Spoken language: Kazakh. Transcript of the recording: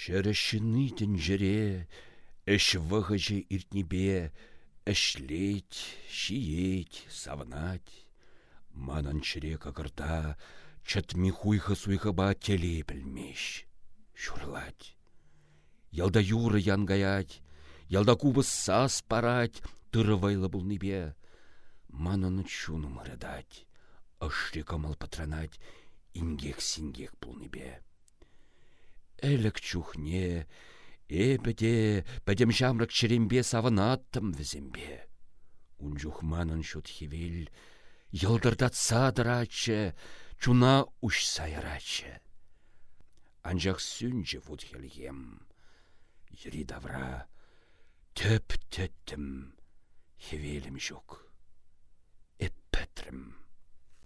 Шәрішіні жүре, әш вғыжы иртнебе, әшлет, шиет, савнать. Манан чире кагырта, чытми хуйхы суйхыба теле білмеш. Шурлать. Ялда юры янгаять, ялда кубы сас парать, тырывайлы бұл небе. Мананы чуну мырыдать, ашри камал патранать, ингек-сингек бұл небе. Әлік чухне, эбіде, бәдем жамрак черембе савынаттым візембе. Унжухманын шут хевел, Йылдырдат садырачы, чуна уш сайрачы. Анжақ сүнжі вуд хелгем. Йри давра, төп төттім, хевелім жоқ.